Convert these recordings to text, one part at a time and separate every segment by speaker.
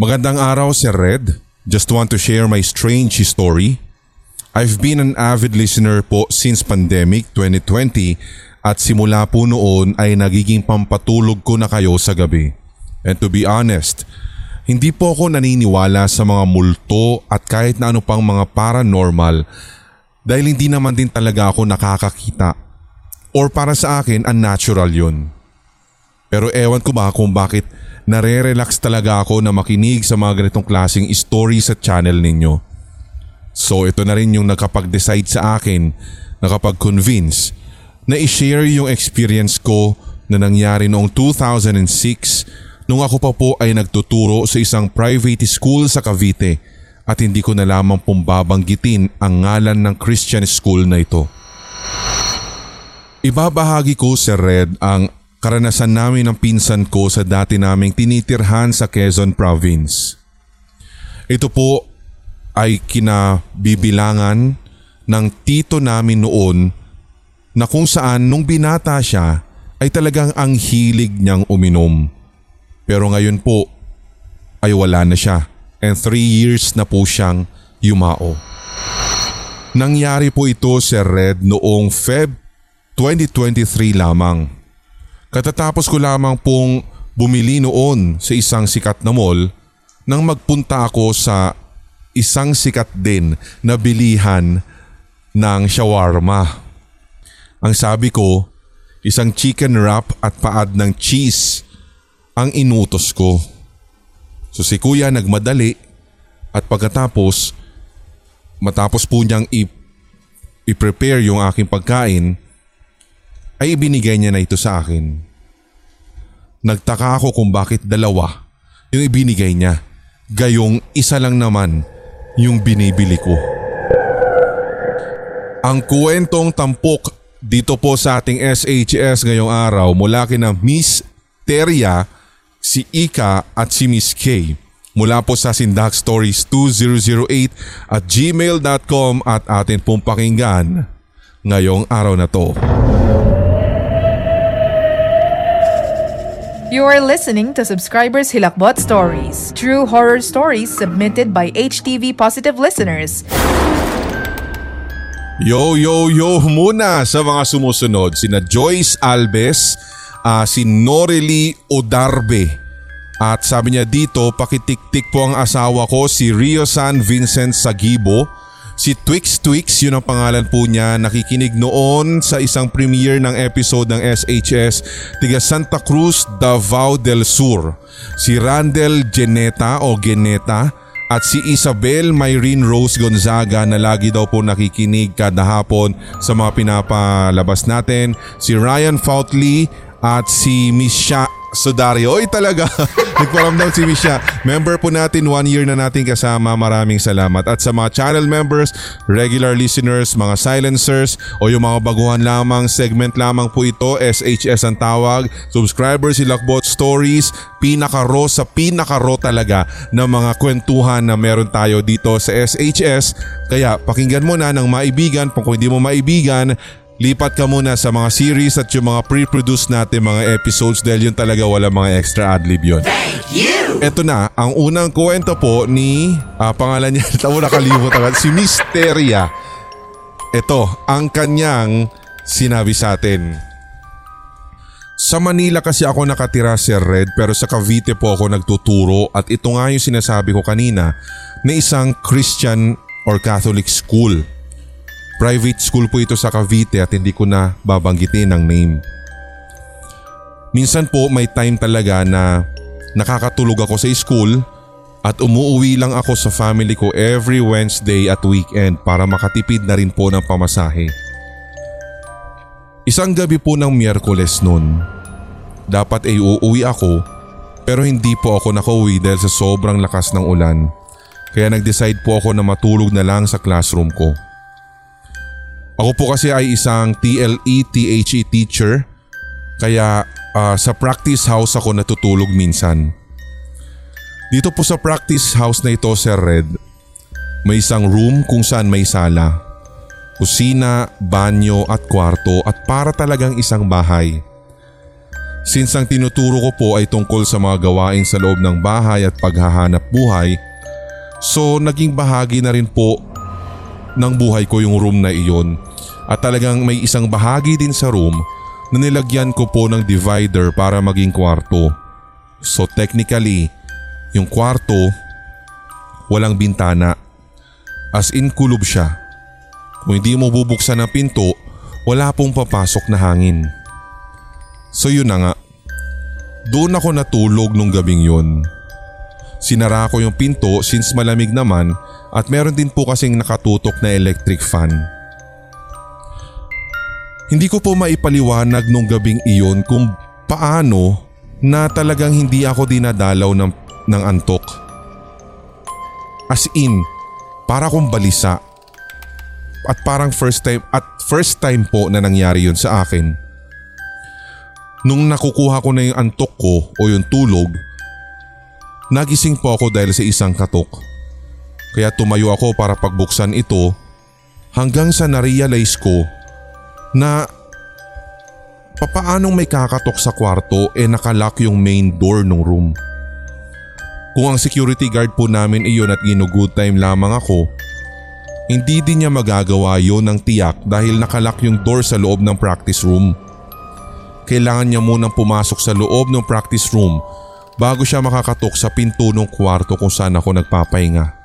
Speaker 1: Magandang araw, Sir Red. Just want to share my strange story. I've been an avid listener po since pandemic 2020 at simula po noon ay nagiging pampatulog ko na kayo sa gabi. And to be honest, hindi po ako naniniwala sa mga multo at kahit na ano pang mga paranormal dahil hindi naman din talaga ako nakakakita. Or para sa akin, unnatural yun. Pero ewan ko ba kung bakit nare-relax talaga ako na makinig sa mga ganitong klaseng story sa channel ninyo. So ito na rin yung nakapag-decide sa akin, nakapag-convince na i-share yung experience ko na nangyari noong 2006 nung ako pa po ay nagtuturo sa isang private school sa Cavite at hindi ko na lamang pumbabanggitin ang ngalan ng Christian school na ito. Ibabahagi ko sa Red ang karanasan namin ng pinsan ko sa dati naming tinitirhan sa Quezon Province. Ito po ay kinabibilangan ng tito namin noon na kung saan nung binata siya ay talagang ang hilig niyang uminom. Pero ngayon po ay wala na siya and 3 years na po siyang yumao. Nangyari po ito sa Red noong Feb 2023 lamang. Katatapos ko lamang pong bumili noon sa isang sikat na mall nang magpunta ako sa isang sikat din na bilihan ng shawarma. Ang sabi ko, isang chicken wrap at paad ng cheese ang inutos ko. So si kuya nagmadali at pagkatapos matapos po niyang i- i-prepare yung aking pagkain ay ibinigay niya na ito sa akin. Nagtaka ako kung bakit dalawa yung ibinigay niya. Gayong isa lang naman yung binibili ko. Ang kwentong tampok dito po sa ating SHS ngayong araw mula kina Miss Teria, si Ika at si Miss K. Mula po sa Sindak Stories 2008 at gmail.com at atin pong pakinggan ngayong araw na to.
Speaker 2: You are listening to Subscribers Hilakbot Stories, true horror stories submitted by HTV Positive listeners.
Speaker 1: Yo, yo, yo muna sa mga sumusunod. Sina Joyce Alves, uh, si Norely Odarbe. At sabi niya dito, pakitik-tik po ang asawa ko si Rio San Vincent Sagibo Si Twix Twix, yun ang pangalan po niya, nakikinig noon sa isang premiere ng episode ng SHS tiga Santa Cruz, Davao del Sur. Si Randel Geneta o Geneta at si Isabel Myrene Rose Gonzaga na lagi daw po nakikinig kada hapon sa mga pinapalabas natin. Si Ryan Foutley at si Misha Sudario. Oy talaga, nagparamdam si Misha. Member po natin, one year na natin kasama. Maraming salamat. At sa mga channel members, regular listeners, mga silencers, o yung mga baguhan lamang, segment lamang po ito, SHS ang tawag. Subscribers, si Lakbot Stories, pinaka-raw sa pinaka-raw talaga ng mga kwentuhan na meron tayo dito sa SHS. Kaya pakinggan mo na ng maibigan, kung hindi mo maibigan, lipat ka muna sa mga series at yung mga pre-produce natin mga episodes dahil yun talaga wala mga extra adlib yun. Thank you! Ito na, ang unang kwento po ni, uh, pangalan niya, tamo nakalimutan, si Misteria. Ito, ang kanyang sinabi sa atin. Sa Manila kasi ako nakatira Sir Red pero sa Cavite po ako nagtuturo at ito nga yung sinasabi ko kanina na isang Christian or Catholic school. Private school po ito sa Cavite at hindi ko na babanggitin ang name. Minsan po may time talaga na nakakatulog ako sa school at umuuwi lang ako sa family ko every Wednesday at weekend para makatipid na rin po ng pamasahe. Isang gabi po ng Miyerkules noon. Dapat ay uuwi ako pero hindi po ako nakauwi dahil sa sobrang lakas ng ulan. Kaya nag-decide po ako na matulog na lang sa classroom ko. Ako po kasi ay isang TLE THE teacher kaya uh, sa practice house ako natutulog minsan. Dito po sa practice house na ito Sir Red, may isang room kung saan may sala, kusina, banyo at kwarto at para talagang isang bahay. Since ang tinuturo ko po ay tungkol sa mga gawain sa loob ng bahay at paghahanap buhay, so naging bahagi na rin po ng buhay ko yung room na iyon at talagang may isang bahagi din sa room na nilagyan ko po ng divider para maging kwarto. So technically, yung kwarto walang bintana. As in kulob siya. Kung hindi mo bubuksan ang pinto, wala pong papasok na hangin. So yun na nga. Doon ako natulog nung gabing yun. Sinara ko yung pinto since malamig naman at meron din po kasing nakatutok na electric fan. Hindi ko po maipaliwanag nung gabing iyon kung paano na talagang hindi ako dinadalaw ng, ng antok. As in, para kong balisa. At parang first time at first time po na nangyari yun sa akin. Nung nakukuha ko na yung antok ko o yung tulog, nagising po ako dahil sa isang katok. Kaya tumayo ako para pagbuksan ito hanggang sa narealize ko na papaanong may kakatok sa kwarto e eh nakalock yung main door ng room. Kung ang security guard po namin iyon at ginugood time lamang ako, hindi din niya magagawa yon ng tiyak dahil nakalock yung door sa loob ng practice room kailangan niya munang pumasok sa loob ng practice room bago siya makakatok sa pinto ng kwarto kung saan ako nagpapahinga.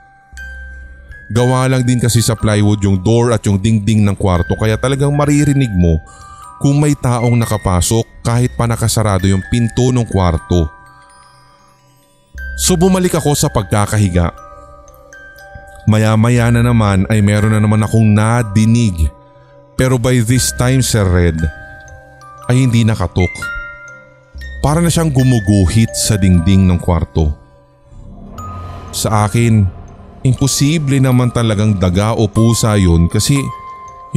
Speaker 1: Gawa lang din kasi sa plywood yung door at yung dingding ng kwarto kaya talagang maririnig mo kung may taong nakapasok kahit pa nakasarado yung pinto ng kwarto. So bumalik ako sa pagkakahiga. Maya-maya na naman ay meron na naman akong nadinig. Pero by this time Sir Red, ay hindi nakatok. Para na siyang gumuguhit sa dingding ng kwarto. Sa akin, imposible naman talagang daga o pusa yun kasi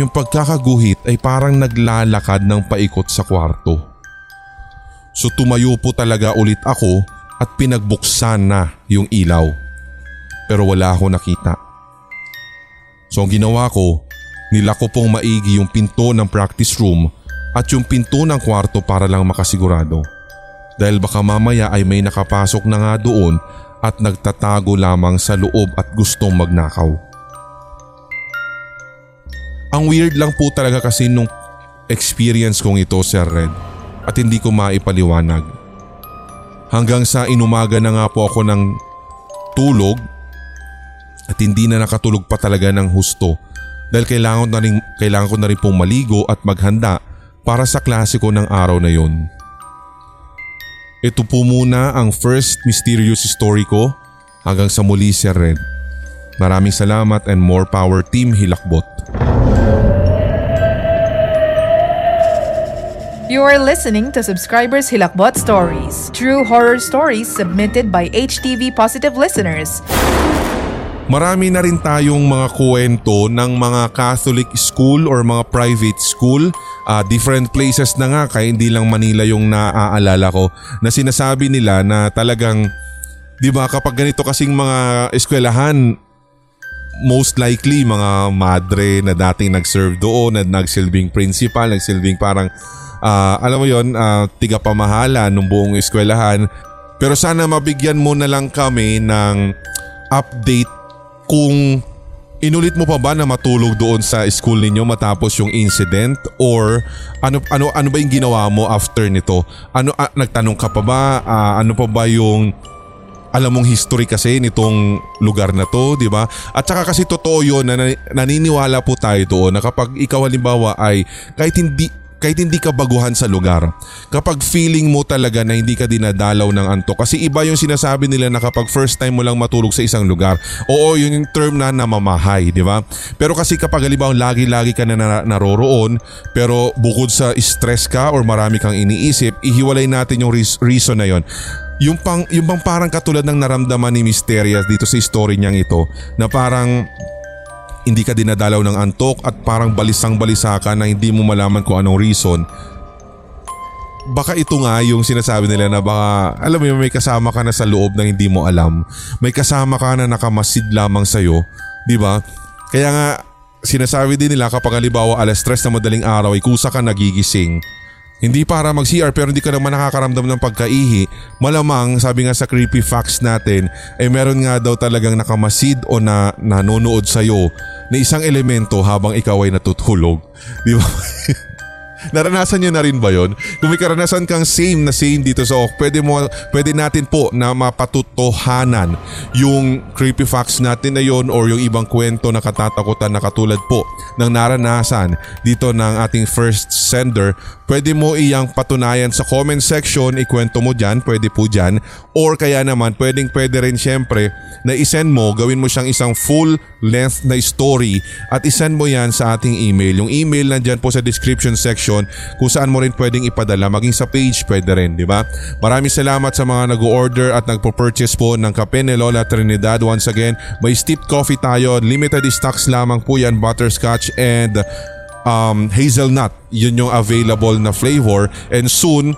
Speaker 1: yung pagkakaguhit ay parang naglalakad ng paikot sa kwarto. So tumayo po talaga ulit ako at pinagbuksan na yung ilaw. Pero wala ako nakita. So ang ginawa ko, nilako pong maigi yung pinto ng practice room at yung pinto ng kwarto para lang makasigurado. Dahil baka mamaya ay may nakapasok na nga doon at nagtatago lamang sa loob at gustong magnakaw. Ang weird lang po talaga kasi nung experience kong ito Sir Red at hindi ko maipaliwanag. Hanggang sa inumaga na nga po ako ng tulog at hindi na nakatulog pa talaga ng husto dahil kailangan, na rin, kailangan ko na rin pong maligo at maghanda para sa klasiko ng araw na yon. Ito po muna ang first mysterious story ko hanggang sa muli Sir Red. Maraming salamat and more power Team Hilakbot.
Speaker 2: You are listening to Subscribers Hilakbot Stories, true horror stories submitted by HTV Positive listeners.
Speaker 1: Marami na rin tayong mga kwento ng mga Catholic school or mga private school. Uh, different places na nga kaya hindi lang Manila yung naaalala ko na sinasabi nila na talagang 'di ba kapag ganito kasing mga eskwelahan most likely mga madre na dating nag-serve doon na nagsilbing principal, nagsilbing parang uh, alam mo yon uh, tiga pamahala ng buong eskwelahan. Pero sana mabigyan mo na lang kami ng update kung inulit mo pa ba na matulog doon sa school ninyo matapos yung incident or ano ano ano ba yung ginawa mo after nito? Ano ah, nagtanong ka pa ba? Ah, ano pa ba yung alam mong history kasi nitong lugar na to, di ba? At saka kasi totoo yun na naniniwala po tayo doon na kapag ikaw halimbawa ay kahit hindi kahit hindi ka baguhan sa lugar. Kapag feeling mo talaga na hindi ka dinadalaw ng antok. Kasi iba yung sinasabi nila na kapag first time mo lang matulog sa isang lugar. Oo, yun yung term na namamahay, di ba? Pero kasi kapag halimbawa lagi-lagi ka na naroroon pero bukod sa stress ka or marami kang iniisip, ihiwalay natin yung reason na yon yung pang yung bang parang katulad ng naramdaman ni Mysterious dito sa story niyang ito na parang hindi ka dinadalaw ng antok at parang balisang balisa ka na hindi mo malaman kung anong reason. Baka ito nga yung sinasabi nila na baka alam mo may kasama ka na sa loob na hindi mo alam. May kasama ka na nakamasid lamang sa'yo. Ba? Kaya nga sinasabi din nila kapag halimbawa alas stress na madaling araw ay kusa ka nagigising Hindi para mag-CR pero hindi ka naman nakakaramdam ng pagkaihi, malamang sabi nga sa creepy facts natin ay eh meron nga daw talagang nakamasid o na nanonood sa'yo na isang elemento habang ikaw ay natutulog. Di ba? Naranasan niyo na rin ba yon? Kung may karanasan kang same na same dito sa OK, pwede, mo, pwede natin po na mapatutohanan yung creepy facts natin na yon or yung ibang kwento na katatakutan na katulad po ng naranasan dito ng ating first sender. Pwede mo iyang patunayan sa comment section, ikwento mo dyan, pwede po dyan. Or kaya naman, pwedeng pwede rin syempre na isend mo, gawin mo siyang isang full length na story at isend mo yan sa ating email. Yung email nandyan po sa description section kung saan mo rin pwedeng ipadala maging sa page pwede rin, di ba? Maraming salamat sa mga nag-order at nagpo-purchase po ng kape ni Lola Trinidad. Once again, may steeped coffee tayo. Limited stocks lamang po yan, butterscotch and um, hazelnut. Yun yung available na flavor and soon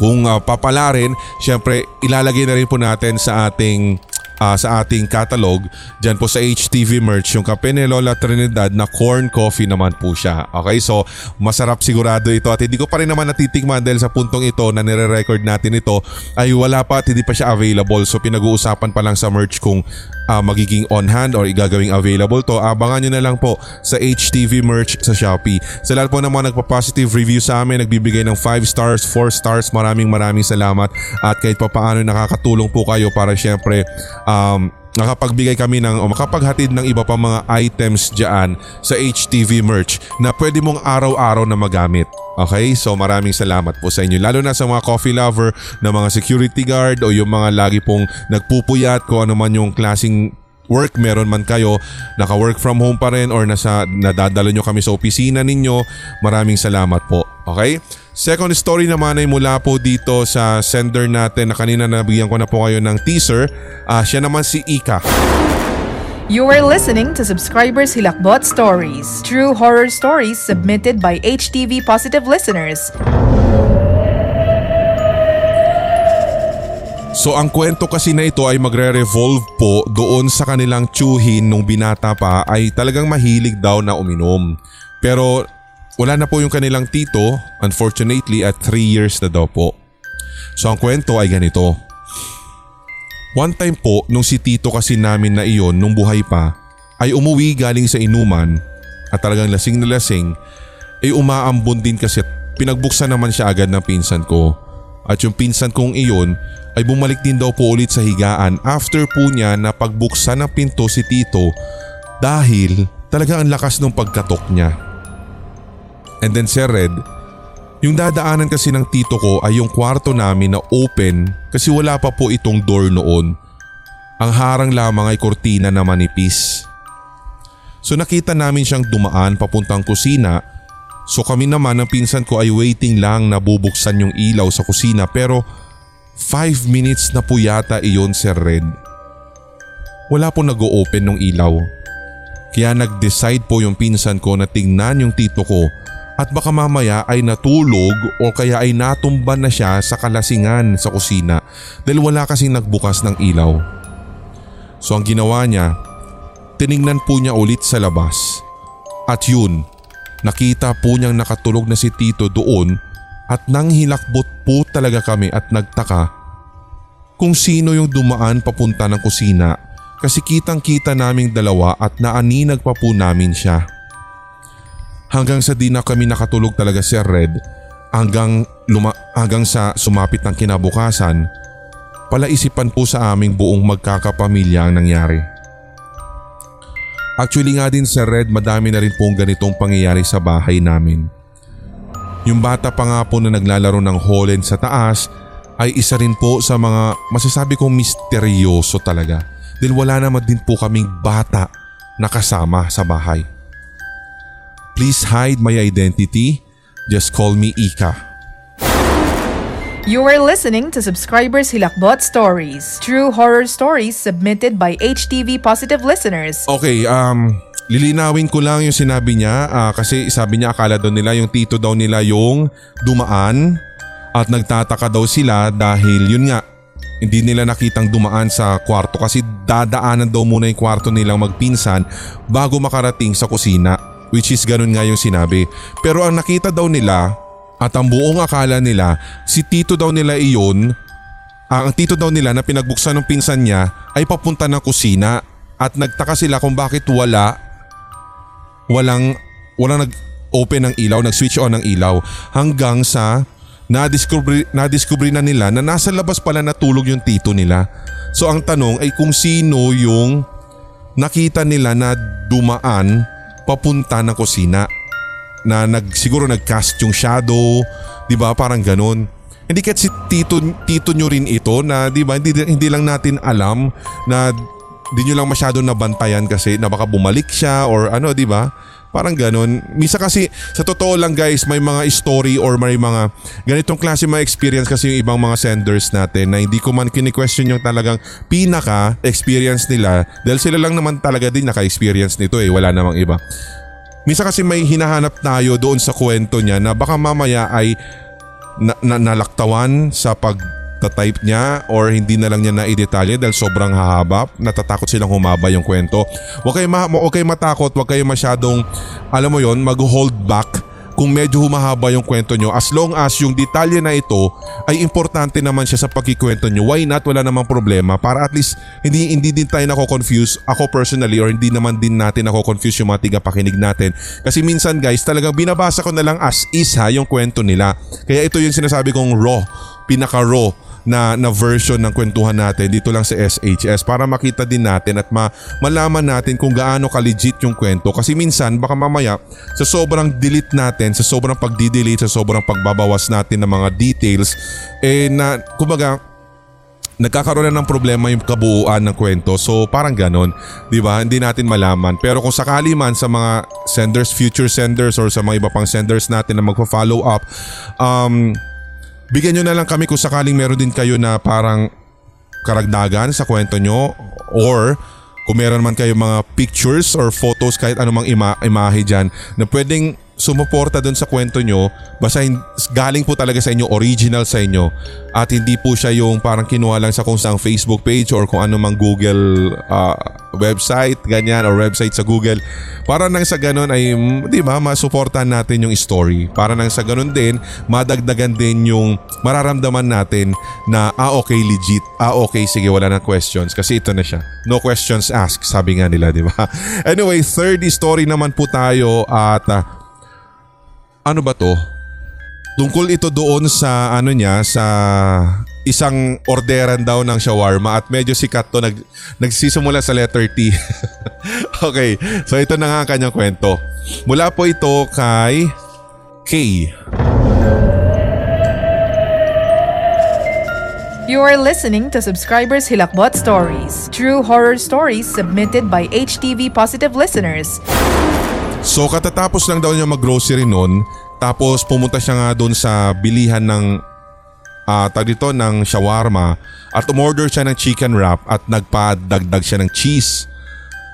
Speaker 1: kung uh, papala rin, syempre ilalagay na rin po natin sa ating uh, sa ating catalog dyan po sa HTV merch yung kape ni Lola Trinidad na corn coffee naman po siya. Okay so masarap sigurado ito at hindi ko pa rin naman natitikman dahil sa puntong ito na nire-record natin ito ay wala pa at hindi pa siya available so pinag-uusapan pa lang sa merch kung uh, magiging on hand or igagawing available to. Abangan nyo na lang po sa HTV merch sa Shopee. Sa lahat po ng mga nagpa-positive review sa amin, nagbibigay ng 5 stars, 4 stars, maraming maraming salamat at kahit pa paano nakakatulong po kayo para syempre um, nakapagbigay kami ng o makapaghatid ng iba pa mga items dyan sa HTV merch na pwede mong araw-araw na magamit. Okay? So maraming salamat po sa inyo. Lalo na sa mga coffee lover na mga security guard o yung mga lagi pong nagpupuyat kung ano man yung klasing work meron man kayo, naka-work from home pa rin or nasa, nadadala nyo kami sa opisina ninyo, maraming salamat po. Okay? Second story naman ay mula po dito sa sender natin na kanina nabigyan ko na po kayo ng teaser. Uh, siya naman si Ika.
Speaker 2: You are listening to Subscribers Hilakbot Stories, true horror stories submitted by HTV Positive listeners.
Speaker 1: So ang kwento kasi na ito ay magre-revolve po doon sa kanilang tsuhin nung binata pa ay talagang mahilig daw na uminom. Pero wala na po yung kanilang tito, unfortunately at 3 years na daw po. So ang kwento ay ganito. One time po nung si tito kasi namin na iyon nung buhay pa ay umuwi galing sa inuman at talagang lasing na lasing ay umaambon din kasi pinagbuksan naman siya agad ng pinsan ko. At yung pinsan kong iyon ay bumalik din daw po ulit sa higaan after po niya na pagbuksan ng pinto si Tito dahil talaga ang lakas ng pagkatok niya. And then Sir Red, yung dadaanan kasi ng tito ko ay yung kwarto namin na open kasi wala pa po itong door noon. Ang harang lamang ay kortina na manipis. So nakita namin siyang dumaan papuntang kusina so kami naman ng pinsan ko ay waiting lang na bubuksan yung ilaw sa kusina pero 5 minutes na po yata iyon Sir Red. Wala po nag-o-open ng ilaw. Kaya nag-decide po yung pinsan ko na tingnan yung tito ko at baka mamaya ay natulog o kaya ay natumba na siya sa kalasingan sa kusina dahil wala kasing nagbukas ng ilaw. So ang ginawa niya, tiningnan po niya ulit sa labas. At yun, nakita po niyang nakatulog na si Tito doon at nang hilakbot po talaga kami at nagtaka kung sino yung dumaan papunta ng kusina kasi kitang kita naming dalawa at naaninag pa po namin siya. Hanggang sa di na kami nakatulog talaga si Red hanggang, luma- hanggang sa sumapit ng kinabukasan palaisipan po sa aming buong magkakapamilya ang nangyari. Actually nga din sa Red madami na rin pong ganitong pangyayari sa bahay namin. Yung bata pa nga po na naglalaro ng Holland sa taas ay isa rin po sa mga masasabi kong misteryoso talaga dahil wala naman din po kaming bata na kasama sa bahay. Please hide my identity. Just call me Ika.
Speaker 2: You are listening to Subscribers Hilakbot Stories, true horror stories submitted by HTV Positive listeners.
Speaker 1: Okay, um, Lilinawin ko lang yung sinabi niya uh, kasi sabi niya akala daw nila yung tito daw nila yung dumaan at nagtataka daw sila dahil yun nga hindi nila nakitang dumaan sa kwarto kasi dadaanan daw muna yung kwarto nilang magpinsan bago makarating sa kusina which is ganun nga yung sinabi. Pero ang nakita daw nila At ang buong akala nila, si tito daw nila iyon, ang tito daw nila na pinagbuksan ng pinsan niya ay papunta ng kusina at nagtaka sila kung bakit wala, walang, walang nag-open ng ilaw, nag-switch on ng ilaw hanggang sa nadiscover, nadiscover na nila na nasa labas pala natulog yung tito nila. So ang tanong ay kung sino yung nakita nila na dumaan papunta ng kusina na nag siguro nagcast yung shadow, 'di ba? Parang ganun. Hindi kahit si tito tito nyo rin ito na 'di ba? Hindi hindi lang natin alam na di nyo lang masyado nabantayan kasi na baka bumalik siya or ano 'di ba? Parang ganun. Misa kasi sa totoo lang guys may mga story or may mga ganitong klase mga experience kasi yung ibang mga senders natin na hindi ko man kini-question yung talagang pinaka experience nila dahil sila lang naman talaga din naka-experience nito eh wala namang iba. Misa kasi may hinahanap tayo doon sa kwento niya na baka mamaya ay na, na, nalaktawan sa pag type niya or hindi na lang niya na-detalye dahil sobrang hahaba. Natatakot silang humaba yung kwento. Huwag kayo, ma- huwag kayo matakot, huwag kayo masyadong, alam mo yon mag-hold back kung medyo humahaba yung kwento nyo as long as yung detalye na ito ay importante naman siya sa pagkikwento nyo why not? Wala namang problema. Para at least hindi, hindi din tayo nako-confuse ako personally or hindi naman din natin nako-confuse yung mga tigapakinig natin. Kasi minsan guys talagang binabasa ko na lang as is ha yung kwento nila. Kaya ito yung sinasabi kong raw pinaka raw na, na version ng kwentuhan natin dito lang sa SHS para makita din natin at ma, malaman natin kung gaano ka-legit yung kwento kasi minsan baka mamaya sa sobrang delete natin, sa sobrang pagdi-delete, sa sobrang pagbabawas natin ng mga details eh na kumbaga nagkakaroon na ng problema yung kabuuan ng kwento. So parang ganon, di ba? Hindi natin malaman. Pero kung sakali man sa mga senders, future senders or sa mga iba pang senders natin na magpa-follow up, um, Bigyan nyo na lang kami kung sakaling meron din kayo na parang karagdagan sa kwento nyo or kung meron man kayo mga pictures or photos kahit anumang ima imahe dyan na pwedeng sumuporta dun sa kwento nyo basta galing po talaga sa inyo, original sa inyo at hindi po siya yung parang kinuha lang sa kung saang Facebook page or kung anumang Google uh, website ganyan or website sa Google. Para nang sa ganun ay di ba masuportahan natin yung story. Para nang sa ganun din madagdagan din yung mararamdaman natin na ah okay legit. Ah okay sige wala na questions. Kasi ito na siya. No questions asked sabi nga nila di ba? Anyway third story naman po tayo at uh, ano ba to? Tungkol ito doon sa ano niya sa isang orderan daw ng shawarma at medyo sikat to nag, nagsisimula sa letter T. okay, so ito na nga ang kanyang kwento. Mula po ito kay K.
Speaker 2: You are listening to Subscribers Hilakbot Stories, true horror stories submitted by HTV Positive listeners.
Speaker 1: So katatapos lang daw niya mag-grocery noon tapos pumunta siya nga doon sa bilihan ng uh, tag dito ng shawarma at umorder siya ng chicken wrap at nagpadagdag siya ng cheese.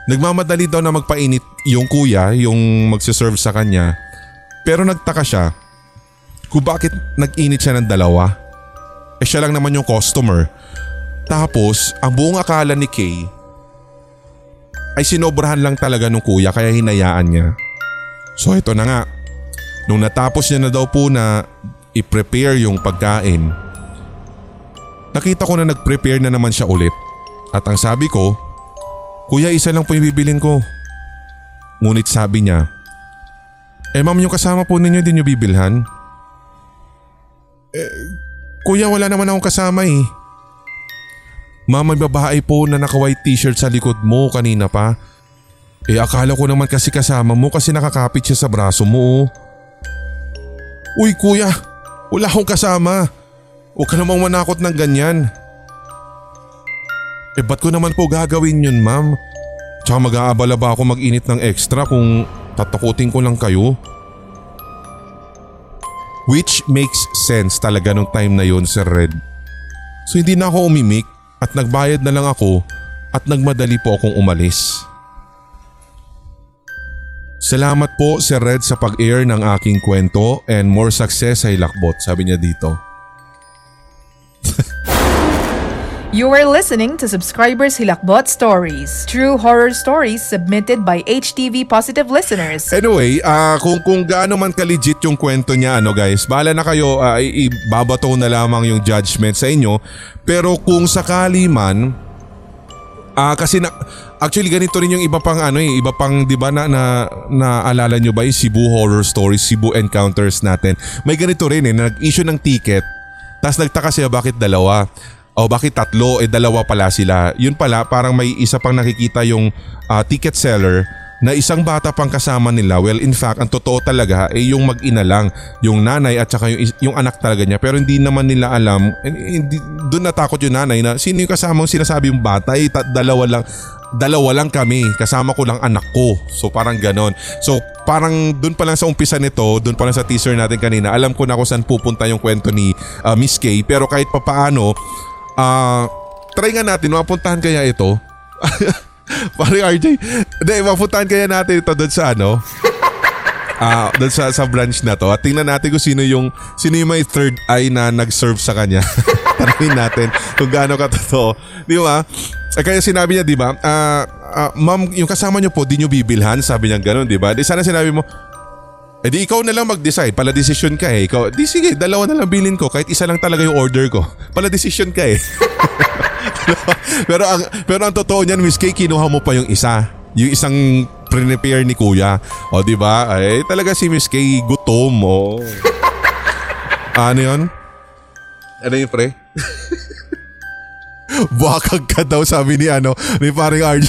Speaker 1: Nagmamadali daw na magpainit yung kuya, yung magsiserve sa kanya. Pero nagtaka siya kung bakit nag-init siya ng dalawa. Eh siya lang naman yung customer. Tapos ang buong akala ni Kay ay sinobrahan lang talaga nung kuya kaya hinayaan niya. So ito na nga, nung natapos niya na daw po na i-prepare yung pagkain, nakita ko na nag-prepare na naman siya ulit. At ang sabi ko, Kuya isa lang po yung bibilin ko. Ngunit sabi niya, Eh ma'am yung kasama po ninyo din yung bibilhan? Eh, kuya wala naman akong kasama eh. Ma'am, may babae po na naka-white t-shirt sa likod mo kanina pa. Eh akala ko naman kasi kasama mo kasi nakakapit siya sa braso mo. Uy kuya, wala akong kasama. Huwag ka namang manakot ng ganyan. Eh ba't ko naman po gagawin yun ma'am? Tsaka mag-aabala ba ako mag-init ng extra kung tatakutin ko lang kayo? Which makes sense talaga nung time na yun Sir Red. So hindi na ako umimik at nagbayad na lang ako at nagmadali po akong umalis. Salamat po Sir Red sa pag-air ng aking kwento and more success sa Hilakbot sabi niya dito.
Speaker 2: You are listening to Subscribers Hilakbot Stories, true horror stories submitted by HTV Positive listeners.
Speaker 1: Anyway, ah kung kung gaano man ka-legit yung kwento niya ano guys, bahala na kayo ah, ibabato na lamang yung judgment sa inyo. Pero kung sakali man Ah kasi na actually ganito rin yung iba pang ano eh, iba pang 'di ba na, na naalala nyo ba yung Cebu Horror Stories, Cebu Encounters natin. May ganito rin eh, nag-issue ng ticket. Tapos nagtaka siya bakit dalawa? O bakit tatlo? Eh dalawa pala sila. Yun pala parang may isa pang nakikita yung ah, ticket seller na isang bata pang kasama nila. Well, in fact, ang totoo talaga ay yung mag-ina lang, yung nanay at saka yung, yung anak talaga niya. Pero hindi naman nila alam, eh, hindi, doon natakot yung nanay na sino yung kasama yung sinasabi yung bata, eh, ta- dalawa lang, dalawa lang kami, kasama ko lang anak ko. So parang ganon. So parang doon pa lang sa umpisa nito, doon pa lang sa teaser natin kanina, alam ko na kung saan pupunta yung kwento ni ah, Miss Kay. Pero kahit papaano, ah try nga natin, mapuntahan kaya ito. Pare RJ, hindi, mapuntahan kaya natin ito doon sa ano, Ah, doon sa sa branch na to. At tingnan natin kung sino yung sino yung may third eye na nag-serve sa kanya. Tanungin natin kung gaano ka totoo. Di ba? Eh, kaya sinabi niya, di ba? Ah, ah, ma'am, yung kasama niyo po, di niyo bibilhan. Sabi niya gano'n, di ba? Di sana sinabi mo, eh di ikaw na lang mag-decide. Pala decision ka eh. Ikaw, di sige, dalawa na lang bilhin ko. Kahit isa lang talaga yung order ko. Pala decision ka eh. pero ang pero ang totoo niyan, Miss K, kinuha mo pa yung isa. Yung isang prepare ni Kuya. O di ba? Ay talaga si Miss K gutom mo. ano 'yon? Ano yung pre? Bakag ka daw sabi ni ano, ni paring RJ.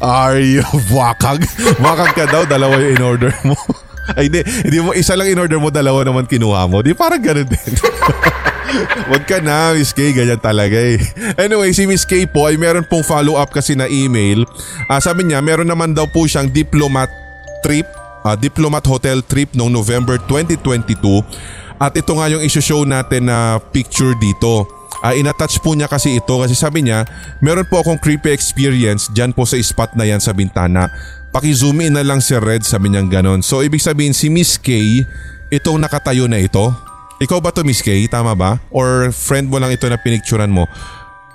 Speaker 1: Are you wakag? Wakag ka daw, dalawa yung in-order mo. Ay hindi, hindi mo, isa lang in-order mo, dalawa naman kinuha mo. Di parang ganun din. Wag ka na, Miss K. Ganyan talaga eh. Anyway, si Miss K po ay meron pong follow-up kasi na email. Ah, sabi niya, meron naman daw po siyang diplomat trip, ah, diplomat hotel trip noong November 2022. At ito nga yung issue-show natin na picture dito. Ah, inattach po niya kasi ito kasi sabi niya, meron po akong creepy experience dyan po sa spot na yan sa bintana. Paki-zoom in na lang si Red sabi niya ganon. So ibig sabihin si Miss K, itong nakatayo na ito. Ikaw ba to Miss K? Tama ba? Or friend mo lang ito na pinicturan mo?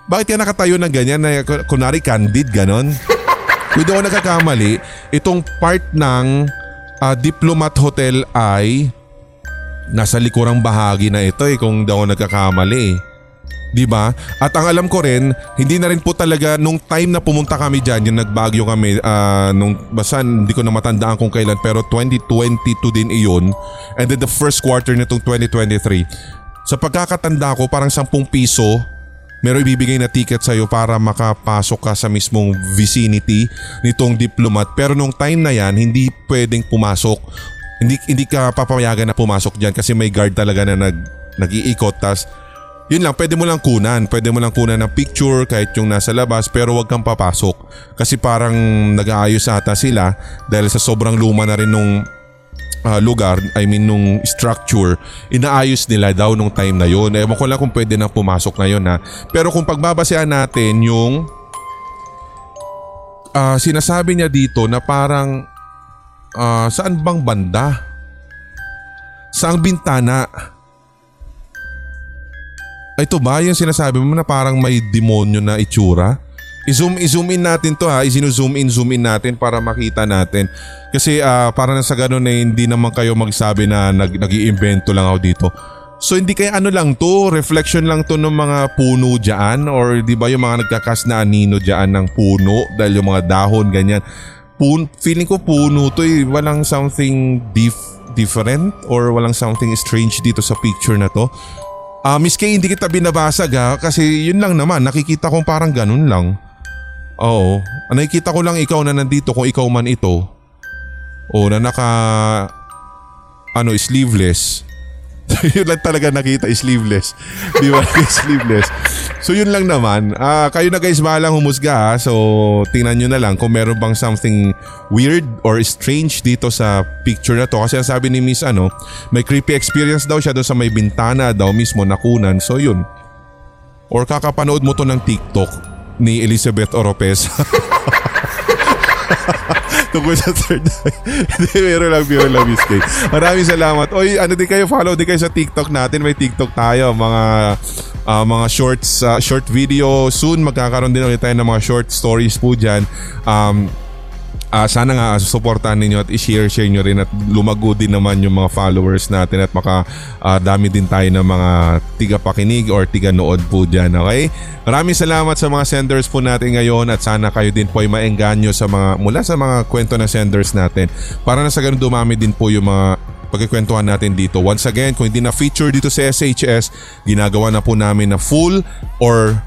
Speaker 1: Bakit ka nakatayo ng ganyan na kunwari candid ganon? Kung di ako nagkakamali, itong part ng ah, Diplomat Hotel ay nasa likurang bahagi na ito eh kung ako nagkakamali eh. 'Di ba? At ang alam ko rin, hindi na rin po talaga nung time na pumunta kami diyan, yung nagbagyo kami ah, nung basta hindi ko na matandaan kung kailan pero 2022 din iyon. And then the first quarter nitong 2023. Sa pagkakatanda ko, parang 10 piso meron ibibigay na ticket sa'yo para makapasok ka sa mismong vicinity nitong diplomat. Pero nung time na yan, hindi pwedeng pumasok. Hindi, hindi ka papayagan na pumasok dyan kasi may guard talaga na nag, nag-iikot. Tas, yun lang, pwede mo lang kunan. Pwede mo lang kunan ng picture kahit yung nasa labas pero wag kang papasok. Kasi parang nag-aayos ata sila dahil sa sobrang luma na rin nung ah, lugar, I mean nung structure, inaayos nila daw nung time na yun. Ewan ko lang kung pwede na pumasok na yun ha. Pero kung pagbabasehan natin yung ah, sinasabi niya dito na parang ah, saan bang banda? Saang bintana? Ito ba yung sinasabi mo na parang may demonyo na itsura? I-zoom, i-zoom in natin to ha. I-zoom in, zoom in natin para makita natin. Kasi ah, para na sa ganun na hindi naman kayo magsabi na nag, nag-iimbento lang ako dito. So hindi kaya ano lang to, reflection lang to ng mga puno dyan or di ba yung mga nagkakas na anino dyan ng puno dahil yung mga dahon ganyan. Pun, feeling ko puno to eh, walang something dif- different or walang something strange dito sa picture na to. Ah, Miss K, hindi kita binabasag ha kasi yun lang naman, nakikita kong parang ganun lang. Oo, Ah, nakikita ko lang ikaw na nandito kung ikaw man ito. O na naka ano sleeveless. yun lang talaga nakita sleeveless. Di ba? sleeveless. So yun lang naman. Ah, kayo na guys bahalang humusga ha. So tingnan nyo na lang kung meron bang something weird or strange dito sa picture na to. Kasi ang sabi ni Miss ano, may creepy experience daw siya doon sa may bintana daw mismo nakunan. So yun. Or kakapanood mo to ng TikTok ni Elizabeth Oropes. tungkol sa third eye. Hindi, meron lang, meron lang, Miss Kay. Maraming salamat. Oy, ano din kayo, follow din kayo sa TikTok natin. May TikTok tayo, mga uh, mga shorts, uh, short video. Soon magkakaroon din ulit tayo ng mga short stories po dyan. Um, uh, sana nga suportahan ninyo at i-share share nyo rin at lumago din naman yung mga followers natin at maka uh, dami din tayo ng mga tiga pakinig or tiga nood po dyan okay maraming salamat sa mga senders po natin ngayon at sana kayo din po ay maengganyo sa mga mula sa mga kwento ng senders natin para na sa ganun dumami din po yung mga pagkikwentuhan natin dito. Once again, kung hindi na feature dito sa SHS, ginagawa na po namin na full or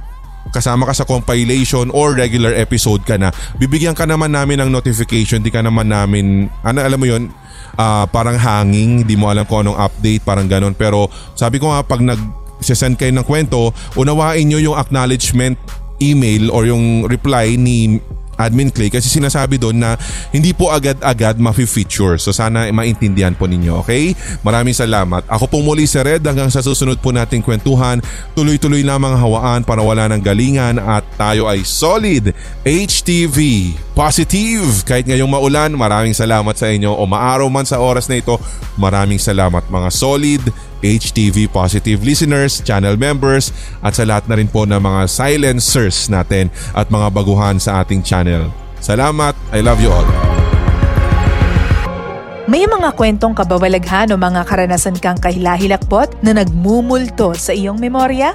Speaker 1: kasama ka sa compilation or regular episode ka na, bibigyan ka naman namin ng notification, di ka naman namin, ano alam mo yon uh, parang hanging, di mo alam kung anong update, parang ganon. Pero sabi ko nga, pag nag send kayo ng kwento, unawain nyo yung acknowledgement email or yung reply ni Admin Clay kasi sinasabi doon na hindi po agad-agad ma-feature. So sana maintindihan po ninyo, okay? Maraming salamat. Ako po muli si Red hanggang sa susunod po nating kwentuhan. Tuloy-tuloy lamang hawaan para wala ng galingan at tayo ay solid HTV positive. Kahit ngayong maulan, maraming salamat sa inyo o maaraw man sa oras na ito, maraming salamat mga solid HTV Positive listeners, channel members at sa lahat na rin po ng mga silencers natin at mga baguhan sa ating channel. Salamat. I love you all.
Speaker 2: May mga kwentong kabawalaghan o mga karanasan kang kahilahilakbot na nagmumulto sa iyong memorya?